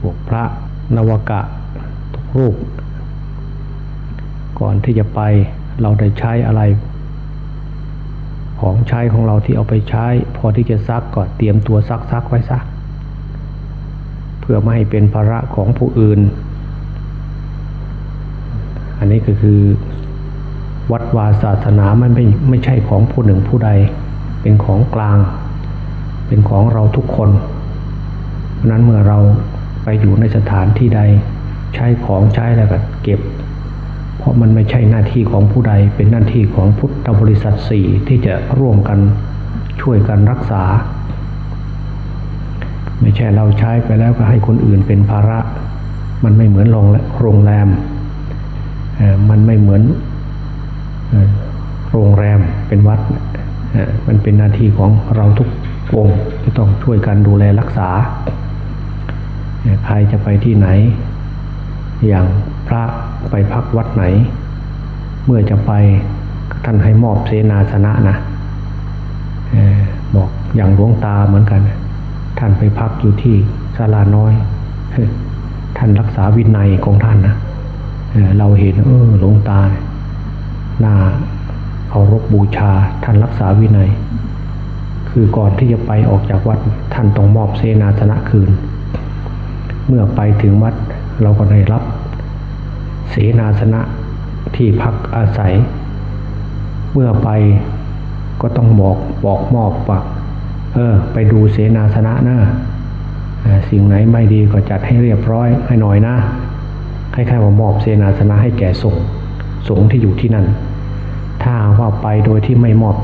พวกพระนวกะทุกรูป ก่อนที่จะไปเราได้ใช้อะไร ของใช้ของเราที่เอาไปใช้ พอที่จะซักก็เตรียมตัวซักซักไว้ซะเพื่อไม่ให้เป็นภาระของผู้อื่น อันนี้ก็คือวัดวาศาสนามันไม่ไม่ใช่ของผู้หนึ่งผู้ใด เป็นของกลาง เป็นของเราทุกคนเพราะนั้นเมื่อเรา ไปอยู่ในสถานที่ใดใช้ของใช้แล้วก็เก็บ เพราะมันไม่ใช่หน้าที่ของผู้ใดเป็นหน้าที่ของพุทธบริษัทสี่ที่จะร่วมกันช่วยกันรักษา ไม่ใช่เราใช้ไปแล้วก็ให้คนอื่นเป็นภาระ มันไม่เหมือนโรงแรมมันไม่เหมือนโรงแรมเป็นวัด มันเป็นหน้าที่ของเราทุกองค์ที่ต้องช่วยกันดูแลรักษา ใครจะไปที่ไหน อย่างพระไปพักวัดไหน เมื่อจะไปท่านให้มอบเสนาสนะนะบอกอย่างหลวงตาเหมือนกัน ท่านไปพักอยู่ที่ศาลาน้อย ท่านรักษาวินัยของท่านนะเเราเห็นเออหลวงตาหน้าเคารพบูชาท่านรักษาวินัย คือก่อนที่จะไปออกจากวัดท่านต้องมอบเสนาสนะคืน เมื่อไปถึงวัดเราก็ได้รับเสนาสนะที่พักอาศัย เมื่อไปก็ต้องบอกบอกมอบว่าเออ ไปดูเสนาสนะนะสิ่งไหนไม่ดีก็จัดให้เรียบร้อยให้หน่อยนะคล้ายๆว่ามอบเสนาสนะให้แก่สงฆ์สงฆ์ที่อยู่ที่นั่น ถ้าว่าไปโดยที่ไม่มอบ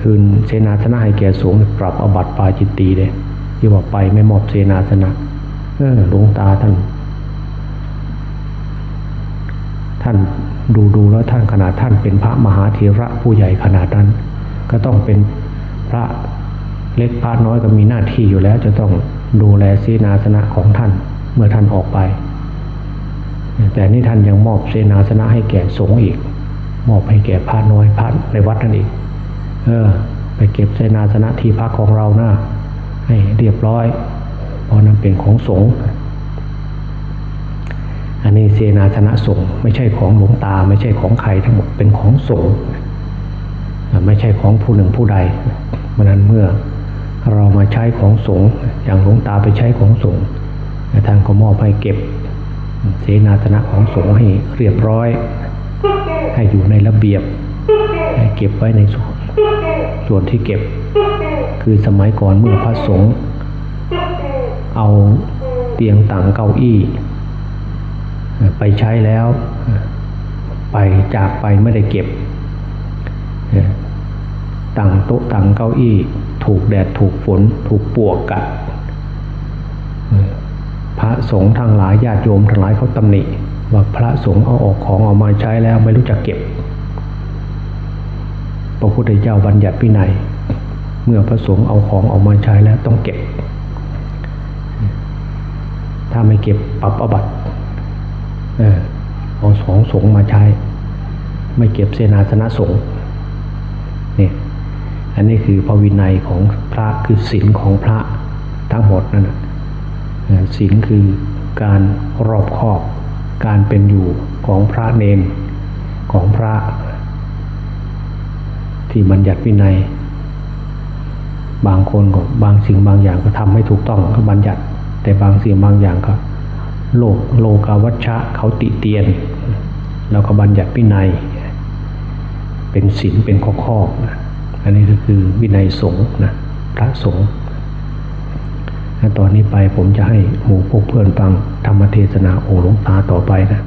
คืนเสนาสนะให้แก่สงฆ์ปรับอบัติปาจิตตีเลยที่ว่าไปไม่มอบเสนาสนะ หลวงตาท่าน ท่านดูดูแล้วท่านขนาดท่านเป็นพระมหาเถระผู้ใหญ่ขนาดนั้น ก็ต้องเป็นพระเล็กพระน้อยก็มีหน้าที่อยู่แล้ว จะต้องดูแลเสนาสนะของท่านเมื่อท่านออกไป แต่นี่ท่านยังมอบเสนาสนะให้แก่สงฆ์อีก มอบให้แก่พระน้อยพระในวัดนั่นอีก เออ ไปเก็บเสนาสนะที่พักของเรานะให้เรียบร้อย เพราะนั้นเป็นของสงฆ์อันนี้เสนาสนะสงฆ์ไม่ใช่ของหลวงตา ไม่ใช่ของใครทั้งหมดเป็นของสงฆ์อ่ไม่ใช่ของผู้หนึ่งผู้ใดเพราะนั้นเมื่อเรามาใช้ของสงฆ์อย่างหลวงตาไปใช้ของสงฆ์ท่านก็มอบให้เก็บเสนาสนะของสงฆ์ให้เรียบร้อย ให้อยู่ในระเบียบให้เก็บไว้ในส่วนส่วนที่เก็บ คือสมัยก่อนเมื่อพระสงฆ์ เอาเตียงต่างเก้าอี้ ไปใช้แล้ว ไปจากไปไม่ได้เก็บต่างโต๊ะต่างเก้าอี้ ถูกแดดถูกฝน ถูกปวกกัด พระสงฆ์ทางหลายญาติโยมทั้งหลายเขาตำหนิว่าพระสงฆ์เอาออกของออกมาใช้แล้วไม่รู้จักเก็บ พระพุทธเจ้าบัญญัติวินัย เมื่อพระสงฆ์เอาของออกมาใช้แล้วต้องเก็บ ถ้าไม่เก็บปรับอบัตเออเอาสองสงมาใช้ ไม่เก็บเสนาสนะสงเนี่ยอันนี้คือพระวินัยของพระคือศีลของพระทั้งหมดนั่นนะศีลคือการรอบคอบการเป็นอยู่ของพระเนนของพระ ที่บัญญัติวินัย บางคนก็บางสิ่งบางอย่างก็ทำไม่ถูกต้องก็บัญญัติ แต่บางสิ่งบางอย่างก็โลกโลกาวัชชะเขาติเตียน แล้วก็บัญญัติวินัย เป็นศีลเป็นข้อข้อนะอันนี้ก็คือวินัยสงฆ์นะพระสงฆ์ตอนนี้ไปผมจะให้หมู่พวกเพื่อนฟังธรรมเทศนาองค์หลวงตาต่อไปนะ